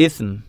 Ethan.